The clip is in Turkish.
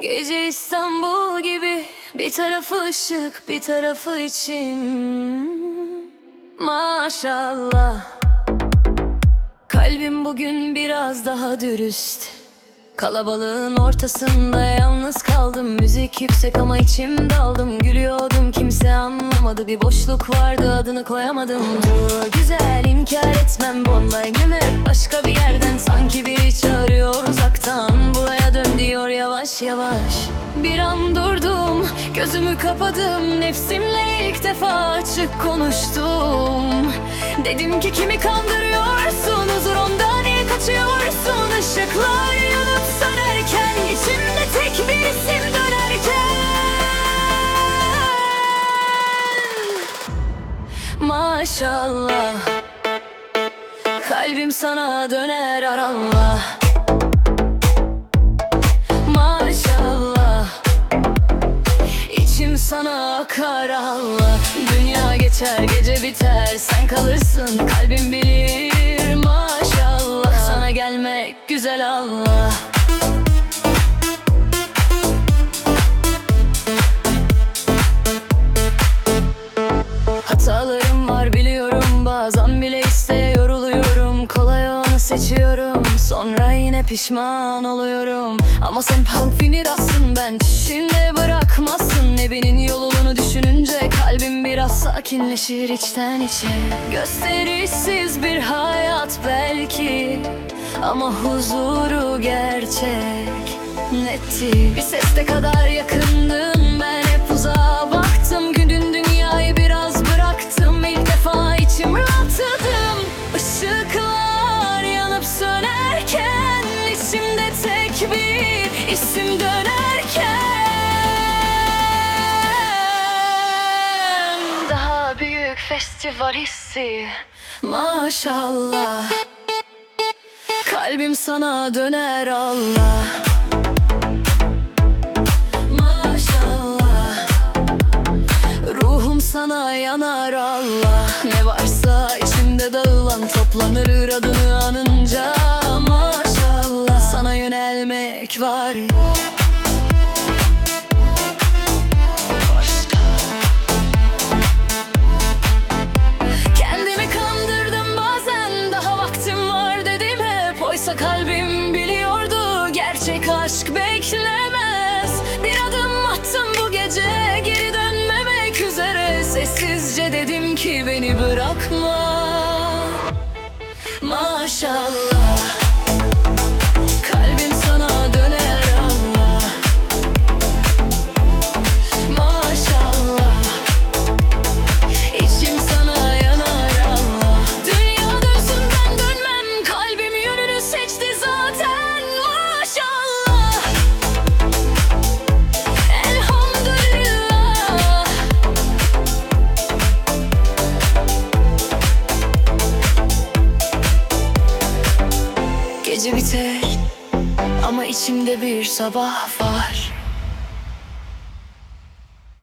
Gece İstanbul gibi bir tarafı ışık bir tarafı için. Maşallah. Kalbim bugün biraz daha dürüst. Kalabalığın ortasında yalnız kaldım. Müzik yüksek ama içim daldım. Gülüyordum kimse anlamadı. Bir boşluk vardı adını koyamadım. Dur güzel inkar etmem. Bomba gülür başka bir yerden. Sanki biri an durdum Gözümü kapadım Nefsimle ilk defa açık konuştum. Dedim ki kimi kandırıyorsun? Huzur ondan niye kaçıyorsun? Işıklar yanıp sönerken içimde tek bir isim dönerken. Maşallah Kalbim sana döner aranla sana akar Allah. Dünya geçer gece biter. Sen kalırsın kalbim bilir Maşallah. Sana gelmek güzel Allah Sonra yine pişman oluyorum. Ama sen panfinirasın ben Şimdi bırakmazsın. Nebinin yolunu düşününce Kalbim biraz sakinleşir içten içe. Gösterişsiz bir hayat belki Ama huzuru gerçek Netti. Bir seste kadar yakındın dönerken Daha büyük festival hissi. Maşallah. Kalbim sana döner Allah. Maşallah. Ruhum sana yanar Allah. Ne varsa içimde dağılan toplanır adını anınca. Maşallah. Sana yönelmek var Kalbim biliyordu Gerçek aşk beklemez. Bir adım attım bu gece Geri dönmemek üzere. Sessizce dedim ki beni bırakma. Maşallah Gece biter Ama içimde bir sabah var